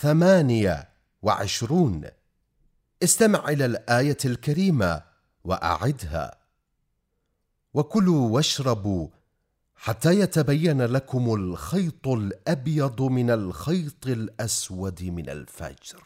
ثمانية وعشرون. استمع إلى الآية الكريمة وأعدها. وكلوا واشربوا حتى يتبين لكم الخيط الأبيض من الخيط الأسود من الفجر.